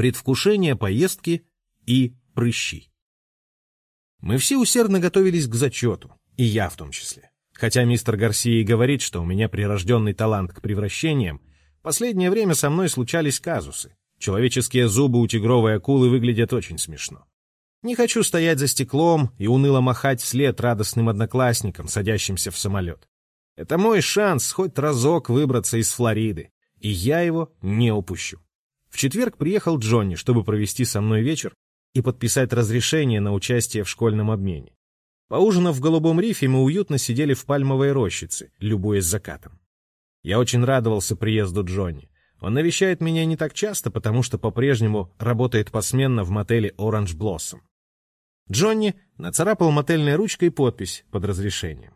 предвкушение поездки и прыщи. Мы все усердно готовились к зачету, и я в том числе. Хотя мистер Гарсия и говорит, что у меня прирожденный талант к превращениям, последнее время со мной случались казусы. Человеческие зубы у тигровой акулы выглядят очень смешно. Не хочу стоять за стеклом и уныло махать вслед радостным одноклассникам, садящимся в самолет. Это мой шанс хоть разок выбраться из Флориды, и я его не упущу. В четверг приехал Джонни, чтобы провести со мной вечер и подписать разрешение на участие в школьном обмене. Поужинав в Голубом рифе, мы уютно сидели в пальмовой рощице, любуясь закатом. Я очень радовался приезду Джонни. Он навещает меня не так часто, потому что по-прежнему работает посменно в мотеле Orange Blossom. Джонни нацарапал мотельной ручкой подпись под разрешением.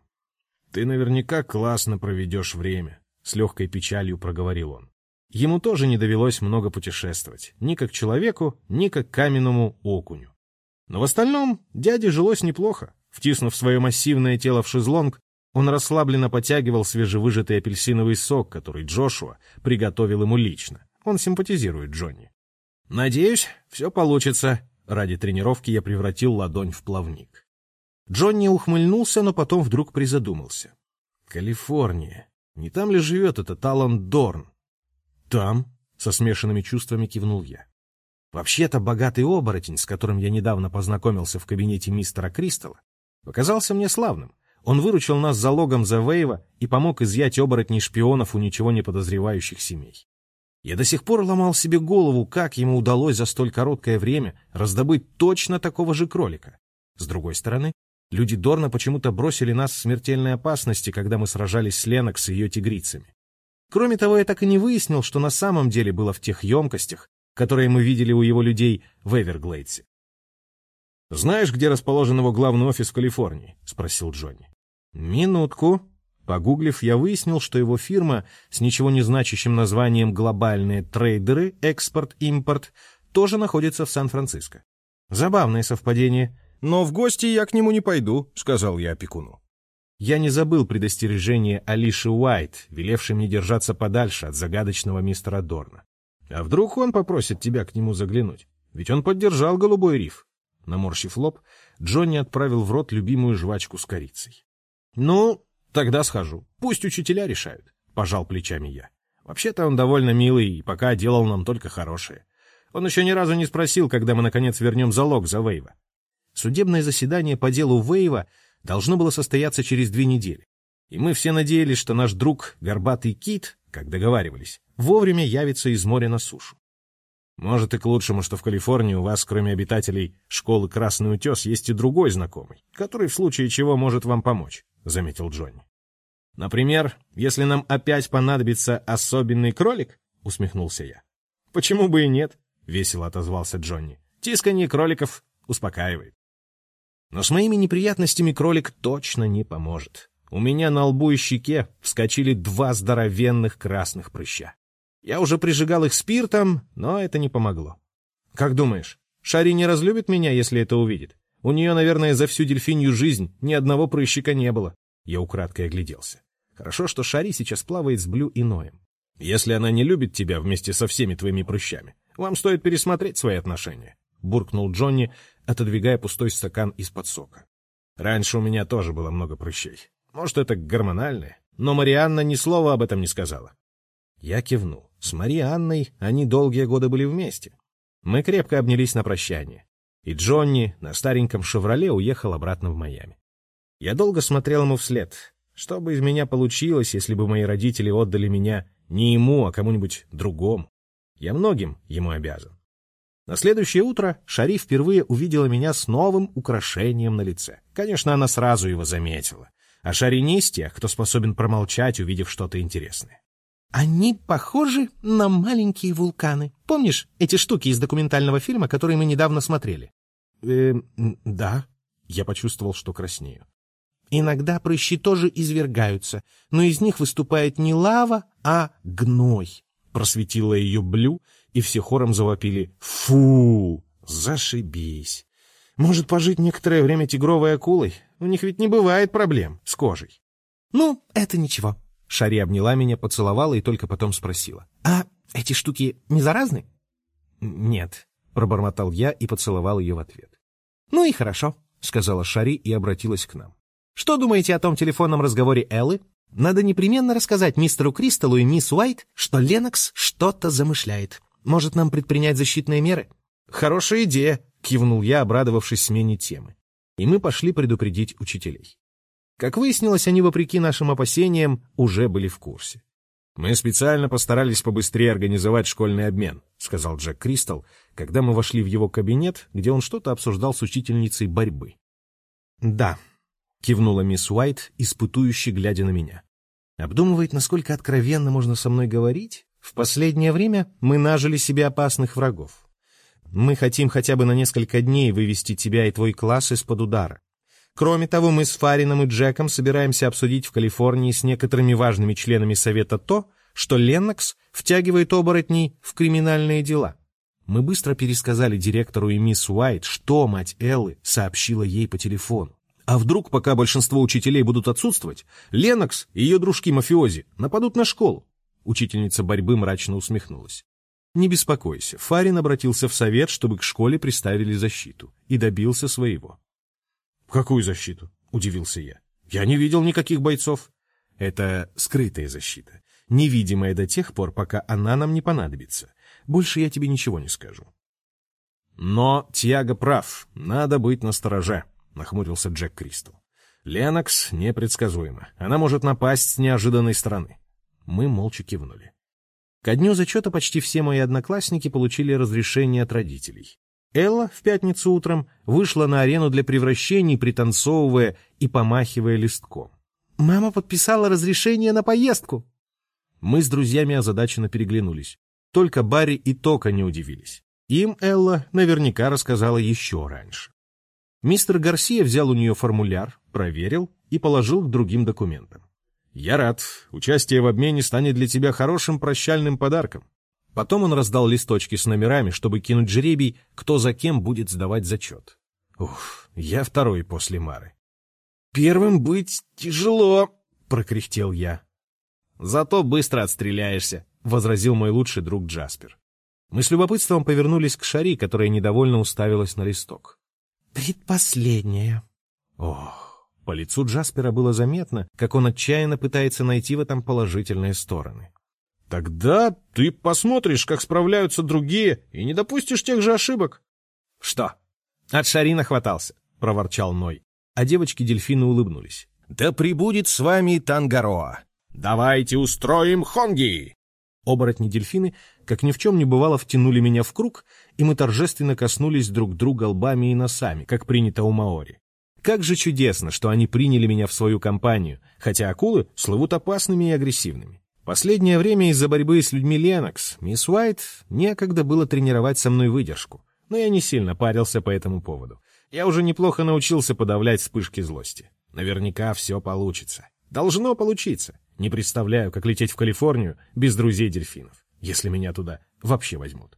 «Ты наверняка классно проведешь время», — с легкой печалью проговорил он. Ему тоже не довелось много путешествовать, ни как человеку, ни как каменному окуню. Но в остальном дяде жилось неплохо. Втиснув свое массивное тело в шезлонг, он расслабленно потягивал свежевыжатый апельсиновый сок, который Джошуа приготовил ему лично. Он симпатизирует Джонни. «Надеюсь, все получится», Ради тренировки я превратил ладонь в плавник. Джонни ухмыльнулся, но потом вдруг призадумался. «Калифорния. Не там ли живет этот Алан Дорн?» «Там», — со смешанными чувствами кивнул я. Вообще-то богатый оборотень, с которым я недавно познакомился в кабинете мистера Кристалла, показался мне славным. Он выручил нас залогом за Вейва и помог изъять оборотней шпионов у ничего не подозревающих семей. Я до сих пор ломал себе голову, как ему удалось за столь короткое время раздобыть точно такого же кролика. С другой стороны, люди Дорна почему-то бросили нас в смертельной опасности, когда мы сражались с Ленокс и ее тигрицами. Кроме того, я так и не выяснил, что на самом деле было в тех емкостях, которые мы видели у его людей в Эверглейдсе. «Знаешь, где расположен его главный офис в Калифорнии?» — спросил Джонни. «Минутку», Погуглив, я выяснил, что его фирма с ничего не значащим названием «Глобальные трейдеры. Экспорт-импорт» тоже находится в Сан-Франциско. Забавное совпадение. «Но в гости я к нему не пойду», — сказал я опекуну. Я не забыл предостережение Алиши Уайт, велевшей мне держаться подальше от загадочного мистера Дорна. А вдруг он попросит тебя к нему заглянуть? Ведь он поддержал голубой риф. Наморщив лоб, Джонни отправил в рот любимую жвачку с корицей. «Ну, Тогда схожу. Пусть учителя решают. Пожал плечами я. Вообще-то он довольно милый и пока делал нам только хорошее. Он еще ни разу не спросил, когда мы наконец вернем залог за Вейва. Судебное заседание по делу Вейва должно было состояться через две недели. И мы все надеялись, что наш друг, горбатый кит, как договаривались, вовремя явится из моря на сушу. Может и к лучшему, что в Калифорнии у вас, кроме обитателей школы Красный Утес, есть и другой знакомый, который в случае чего может вам помочь. — заметил Джонни. «Например, если нам опять понадобится особенный кролик?» — усмехнулся я. «Почему бы и нет?» — весело отозвался Джонни. «Тисканье кроликов успокаивает». Но с моими неприятностями кролик точно не поможет. У меня на лбу и щеке вскочили два здоровенных красных прыща. Я уже прижигал их спиртом, но это не помогло. Как думаешь, Шари не разлюбит меня, если это увидит? У нее, наверное, за всю дельфинью жизнь ни одного прыщика не было. Я украдкой огляделся. Хорошо, что Шари сейчас плавает с Блю и Ноем. Если она не любит тебя вместе со всеми твоими прыщами, вам стоит пересмотреть свои отношения, — буркнул Джонни, отодвигая пустой стакан из-под сока. Раньше у меня тоже было много прыщей. Может, это гормональное, но Марианна ни слова об этом не сказала. Я кивнул. С Марианной они долгие годы были вместе. Мы крепко обнялись на прощание и Джонни на стареньком «Шевроле» уехал обратно в Майами. Я долго смотрел ему вслед. Что бы из меня получилось, если бы мои родители отдали меня не ему, а кому-нибудь другому? Я многим ему обязан. На следующее утро Шари впервые увидела меня с новым украшением на лице. Конечно, она сразу его заметила. А Шари не из тех, кто способен промолчать, увидев что-то интересное. Они похожи на маленькие вулканы. Помнишь эти штуки из документального фильма, который мы недавно смотрели? Э, да. Я почувствовал, что краснею. Иногда прыщи тоже извергаются, но из них выступает не лава, а гной. Просветила ее Блю, и все хором завопили «Фу! Зашибись!» Может, пожить некоторое время тигровой акулой? У них ведь не бывает проблем с кожей. Ну, это ничего. Шари обняла меня, поцеловала и только потом спросила. «А эти штуки не заразны?» Нет, пробормотал я и поцеловал ее в ответ. Ну и хорошо, сказала Шари и обратилась к нам. Что думаете о том телефонном разговоре Эллы? Надо непременно рассказать мистеру Кристаллу и мисс Уайт, что Ленокс что-то замышляет. Может, нам предпринять защитные меры? Хорошая идея, кивнул я, обрадовавшись смене темы. И мы пошли предупредить учителей. Как выяснилось, они, вопреки нашим опасениям, уже были в курсе. «Мы специально постарались побыстрее организовать школьный обмен», — сказал Джек Кристал, когда мы вошли в его кабинет, где он что-то обсуждал с учительницей борьбы. «Да», — кивнула мисс Уайт, испытующе глядя на меня. «Обдумывает, насколько откровенно можно со мной говорить? В последнее время мы нажили себе опасных врагов. Мы хотим хотя бы на несколько дней вывести тебя и твой класс из-под удара. Кроме того, мы с Фарином и Джеком собираемся обсудить в Калифорнии с некоторыми важными членами Совета то, что Леннокс втягивает оборотней в криминальные дела. Мы быстро пересказали директору и мисс Уайт, что мать Эллы сообщила ей по телефону. А вдруг, пока большинство учителей будут отсутствовать, Ленокс и ее дружки-мафиози нападут на школу? Учительница борьбы мрачно усмехнулась. Не беспокойся, Фарин обратился в совет, чтобы к школе приставили защиту, и добился своего. «Какую защиту?» — удивился я. «Я не видел никаких бойцов». «Это скрытая защита, невидимая до тех пор, пока она нам не понадобится. Больше я тебе ничего не скажу». «Но Тиаго прав, надо быть настороже», — нахмурился Джек Кристал. «Ленокс непредсказуема, она может напасть с неожиданной стороны». Мы молча кивнули. Ко дню зачета почти все мои одноклассники получили разрешение от родителей. Элла в пятницу утром вышла на арену для превращений, пританцовывая и помахивая листком. «Мама подписала разрешение на поездку!» Мы с друзьями озадаченно переглянулись. Только Барри и Тока не удивились. Им Элла наверняка рассказала еще раньше. Мистер Гарсия взял у нее формуляр, проверил и положил к другим документам. «Я рад. Участие в обмене станет для тебя хорошим прощальным подарком. Потом он раздал листочки с номерами, чтобы кинуть жребий, кто за кем будет сдавать зачет. Ух, я второй после Мары. «Первым быть тяжело», — прокряхтел я. «Зато быстро отстреляешься», — возразил мой лучший друг Джаспер. Мы с любопытством повернулись к Шари, которая недовольно уставилась на листок. «Предпоследняя». Ох, по лицу Джаспера было заметно, как он отчаянно пытается найти в этом положительные стороны. Тогда ты посмотришь, как справляются другие, и не допустишь тех же ошибок. — Что? От Шарина хватался, — проворчал Ной. А девочки-дельфины улыбнулись. — Да прибудет с вами Тангароа. Давайте устроим хонги! Оборотни-дельфины, как ни в чем не бывало, втянули меня в круг, и мы торжественно коснулись друг друга лбами и носами, как принято у Маори. Как же чудесно, что они приняли меня в свою компанию, хотя акулы слывут опасными и агрессивными. Последнее время из-за борьбы с людьми Ленокс, мисс Уайт, некогда было тренировать со мной выдержку, но я не сильно парился по этому поводу. Я уже неплохо научился подавлять вспышки злости. Наверняка все получится. Должно получиться. Не представляю, как лететь в Калифорнию без друзей-дельфинов, если меня туда вообще возьмут.